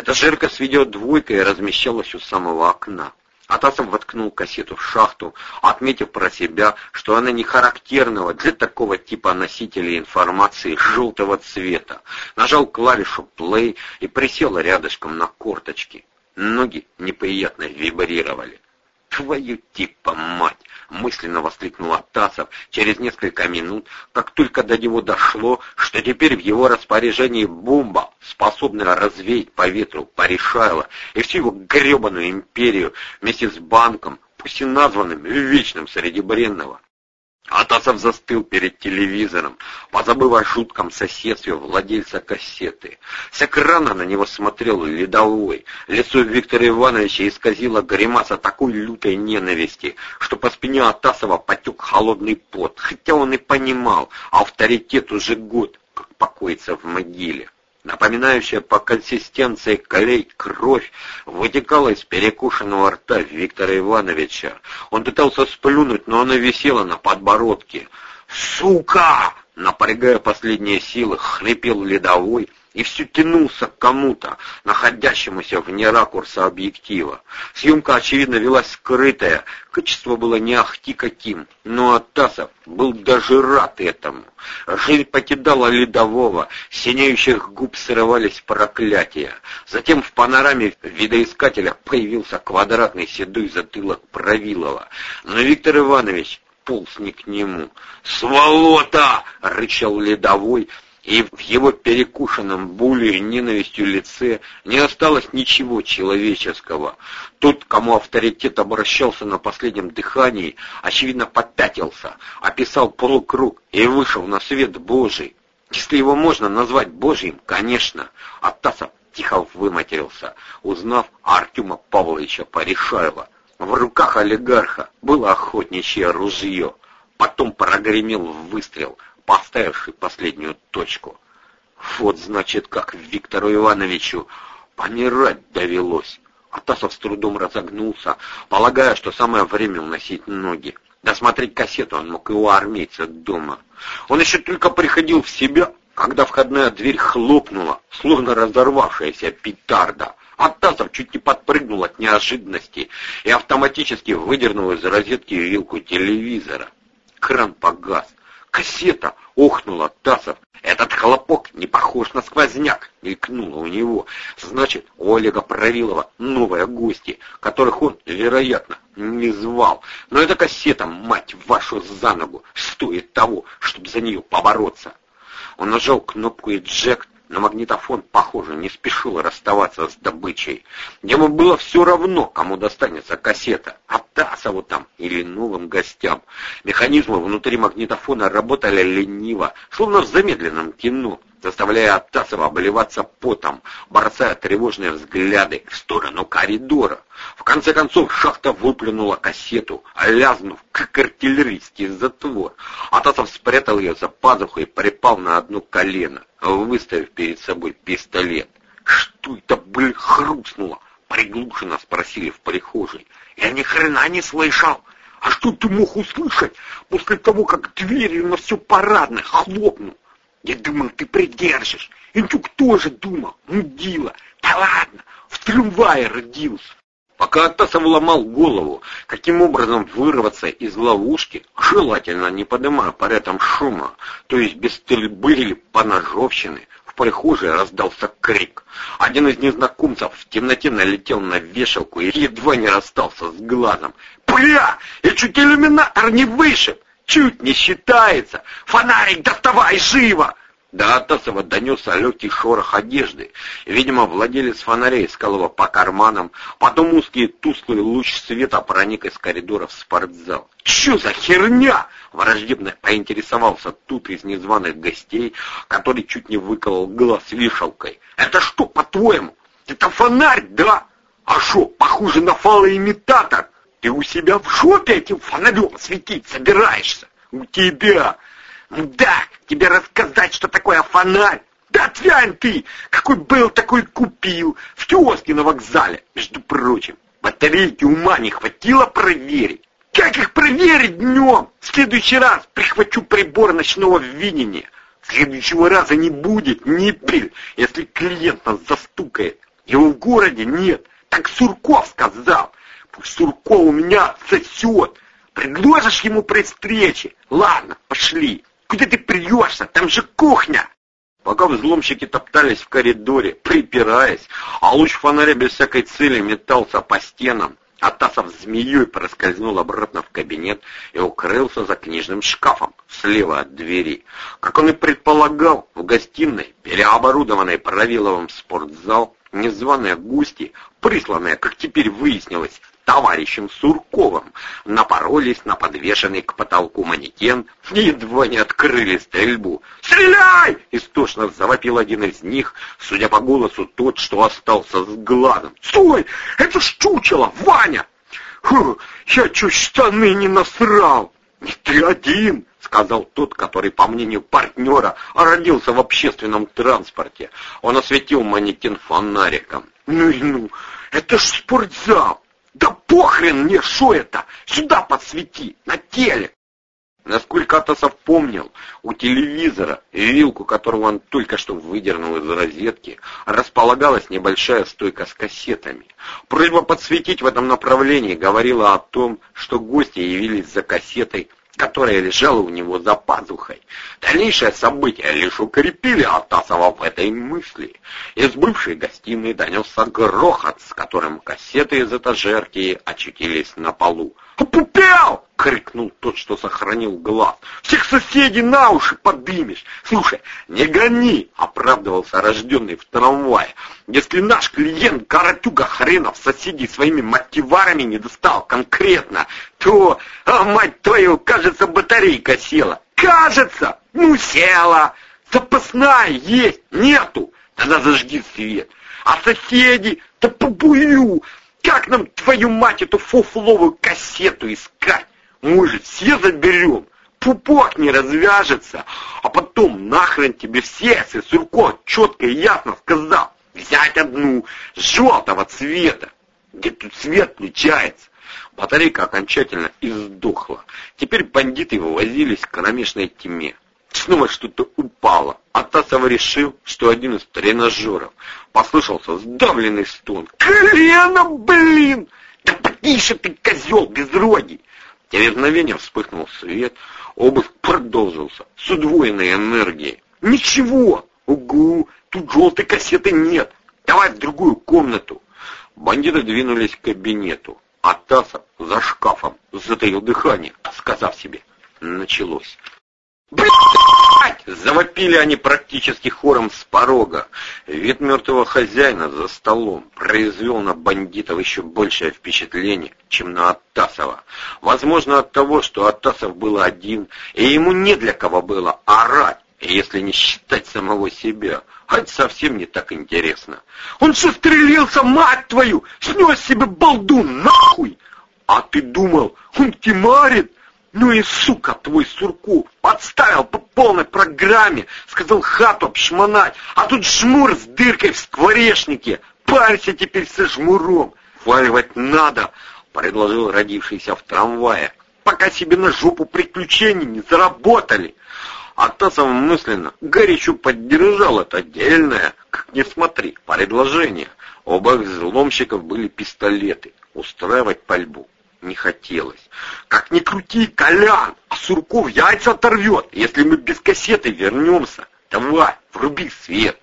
Эта жирка с видеодвойкой размещалась у самого окна. Атасов воткнул кассету в шахту, отметив про себя, что она не характерного для такого типа носителя информации желтого цвета. Нажал клавишу «плей» и присел рядышком на корточки. Ноги неприятно вибрировали. «Твою типа мать!» — мысленно воскликнул Атасов через несколько минут, как только до него дошло, что теперь в его распоряжении бомба, способная развеять по ветру Паришайла и всю его гребаную империю вместе с банком, пусть и названным Вечным среди бренного. Атасов застыл перед телевизором, позабыв о жутком соседстве владельца кассеты. С экрана на него смотрел ледовой. Лицо Виктора Ивановича исказило гримаса такой лютой ненависти, что по спине Атасова потек холодный пот, хотя он и понимал, авторитет уже год, как покоится в могиле напоминающая по консистенции клей кровь, вытекала из перекушенного рта Виктора Ивановича. Он пытался сплюнуть, но она висела на подбородке. «Сука!» Напрягая последние силы, хрипел ледовой, и все тянулся к кому-то, находящемуся вне ракурса объектива. Съемка, очевидно, велась скрытая, качество было не ахти каким, но Атасов был даже рад этому. Жизнь покидала ледового, синеющих губ срывались проклятия. Затем в панораме видоискателя появился квадратный седой затылок Правилова. Но Виктор Иванович полз не к нему. «Сволота!» — рычал ледовой, — и в его перекушенном болью и ненавистью лице не осталось ничего человеческого. Тот, кому авторитет обращался на последнем дыхании, очевидно попятился, описал полукруг и вышел на свет Божий. Если его можно назвать Божьим, конечно. Атасов тихо выматерился, узнав Артема Павловича Порешаева. В руках олигарха было охотничье ружье. Потом прогремел выстрел — поставивший последнюю точку. Вот, значит, как Виктору Ивановичу помирать довелось. Атасов с трудом разогнулся, полагая, что самое время уносить ноги. Досмотреть кассету он мог и у армейца дома. Он еще только приходил в себя, когда входная дверь хлопнула, словно разорвавшаяся петарда. Атасов чуть не подпрыгнул от неожиданности и автоматически выдернул из розетки вилку телевизора. Кран погас. «Кассета!» — охнула Тасов. «Этот хлопок не похож на сквозняк!» — мелькнуло у него. «Значит, у Олега Правилова новые гости, которых он, вероятно, не звал. Но эта кассета, мать вашу, за ногу, стоит того, чтобы за нее побороться!» Он нажал кнопку «Эджект», но магнитофон, похоже, не спешил расставаться с добычей. Ему было все равно, кому достанется кассета, Атасову там или новым гостям. Механизмы внутри магнитофона работали лениво, словно в замедленном кино заставляя Атасова обливаться потом, бросая тревожные взгляды в сторону коридора. В конце концов шахта выплюнула кассету, лязнув, как артиллерийский затвор. Атасов спрятал ее за пазухой и припал на одно колено, выставив перед собой пистолет. «Что это, блин, хрустнуло?» — приглушенно спросили в прихожей. «Я ни хрена не слышал!» А что ты мог услышать после того, как дверью на все парадное хлопнул? Я думал, ты придержишь. Интюк тоже думал. Мудила. Да ладно, в трамвае родился. Пока Атасов ломал голову, каким образом вырваться из ловушки, желательно не поднимая по рядам шума, то есть без стрельбы или поножовщины, в прихожей раздался крик. Один из незнакомцев в темноте налетел на вешалку и едва не расстался с глазом. «Бля! Я чуть иллюминатор не вышиб!» Чуть не считается. Фонарик доставай живо!» До Атасова донесся легкий шорох одежды. Видимо, владелец фонаря искал его по карманам. Потом узкий тусклый луч света проник из коридора в спортзал. «Чё за херня?» — враждебно поинтересовался тут из незваных гостей, который чуть не выколол глаз вешалкой. «Это что, по-твоему? Это фонарь, да? А что, похоже на фалоимитатор?» Ты у себя в жопе этим фонарем светить собираешься? У тебя! Да, тебе рассказать, что такое фонарь? Да отвянь ты! Какой был, такой купил. В киоске на вокзале, между прочим. Батарейки ума не хватило проверить. Как их проверить днем? В следующий раз прихвачу прибор ночного видения. Следующего раза не будет, не пиль, если клиент нас застукает. Его в городе нет. Так Сурков сказал. Сурков у меня сосет. Предложишь ему при встрече? Ладно, пошли. Куда ты приешься? Там же кухня. Пока взломщики топтались в коридоре, припираясь, а луч фонаря без всякой цели метался по стенам, Атасов змеей проскользнул обратно в кабинет и укрылся за книжным шкафом слева от двери. Как он и предполагал, в гостиной, переоборудованной Правиловым спортзал, незваные гости, присланные, как теперь выяснилось, товарищем Сурковым, напоролись на подвешенный к потолку манекен и едва не открыли стрельбу. «Стреляй!» — истошно завопил один из них, судя по голосу тот, что остался с гладом. «Стой! Это ж чучело! Ваня!» «Фу, я чуть штаны не насрал!» «Не ты один!» — сказал тот, который, по мнению партнера, родился в общественном транспорте. Он осветил манекен фонариком. «Ну и ну! Это ж спортзал! Да похрен мне, что это? Сюда подсвети, на теле. Насколько Атасов помнил, у телевизора, вилку которого он только что выдернул из розетки, располагалась небольшая стойка с кассетами. Просьба подсветить в этом направлении говорила о том, что гости явились за кассетой которая лежала у него за пазухой. Дальнейшие события лишь укрепили Атасова в этой мысли. Из бывшей гостиной донесся грохот, с которым кассеты из этажерки очутились на полу. «Опупел!» — крикнул тот, что сохранил глаз. «Всех соседей на уши подымешь! Слушай, не гони!» — оправдывался рожденный в трамвае. «Если наш клиент Каратюга хренов соседей своими мотиварами не достал конкретно, то, а, мать твою, кажется, батарейка села. Кажется! Ну, села! Запасная есть! Нету! Тогда зажги свет. А соседи? Да побую! Как нам, твою мать, эту фуфловую кассету искать? Мы же все заберем. Пупок не развяжется. А потом нахрен тебе все, если Сурко четко и ясно сказал. Взять одну желтого цвета. Где тут свет включается? Батарейка окончательно издохла. Теперь бандиты вывозились к кромешной тьме. Снова что-то упало. А Тасов решил, что один из тренажеров. Послышался сдавленный стон. «Колено, блин! Да потише ты, козел безрогий!» Через мгновение вспыхнул свет. Обыск продолжился с удвоенной энергией. «Ничего! Угу! Тут желтой кассеты нет! Давай в другую комнату!» Бандиты двинулись к кабинету. А Тасов за шкафом затаил дыхание, сказав себе «началось». «Блядь!» — завопили они практически хором с порога. Вид мертвого хозяина за столом произвел на бандитов еще большее впечатление, чем на Оттасова. Возможно, от того, что Оттасов был один, и ему не для кого было орать, если не считать самого себя. А это совсем не так интересно. Он что стрелился, мать твою! Снес себе балдун, нахуй! А ты думал, он тимарит? Ну и сука твой Сурков, подставил по полной программе, сказал хату обшмонать, а тут жмур с дыркой в скворечнике, парься теперь со жмуром, валивать надо, предложил родившийся в трамвае, пока себе на жопу приключений не заработали. Атасов мысленно горячо поддержал это отдельное, как ни смотри, предложение. Оба взломщиков были пистолеты, устраивать пальбу не хотелось. Как ни крути, Колян, а Сурков яйца оторвет, если мы без кассеты вернемся. Давай, вруби свет.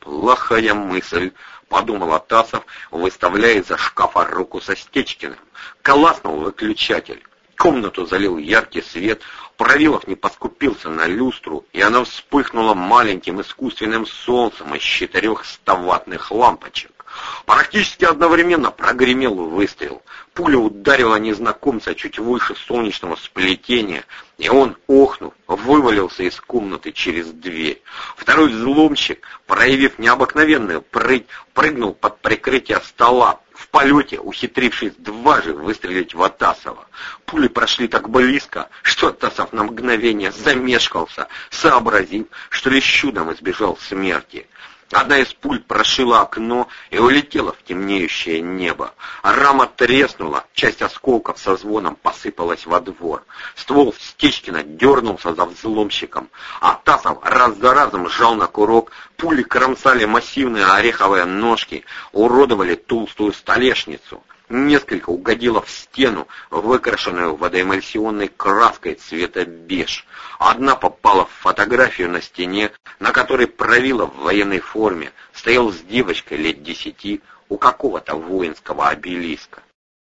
Плохая мысль, подумал Атасов, выставляя из-за шкафа руку со Стечкиным. Коласнул выключатель. Комнату залил яркий свет, Правилов не поскупился на люстру, и она вспыхнула маленьким искусственным солнцем из четырех ставатных лампочек. Практически одновременно прогремел выстрел. Пуля ударила незнакомца чуть выше солнечного сплетения, и он, охнув, вывалился из комнаты через дверь. Второй взломщик, проявив необыкновенную прыть, прыгнул под прикрытие стола, в полете ухитрившись дважды выстрелить в Атасова. Пули прошли так близко, что Атасов на мгновение замешкался, сообразив, что лишь чудом избежал смерти. Одна из пуль прошила окно и улетела в темнеющее небо. Рама треснула, часть осколков со звоном посыпалась во двор. Ствол Стечкина дернулся за взломщиком, а Тасов раз за разом сжал на курок, пули кромсали массивные ореховые ножки, уродовали толстую столешницу. Несколько угодило в стену, выкрашенную водоэмульсионной краской цвета беж. Одна попала в фотографию на стене, на которой правила в военной форме, стоял с девочкой лет десяти у какого-то воинского обелиска.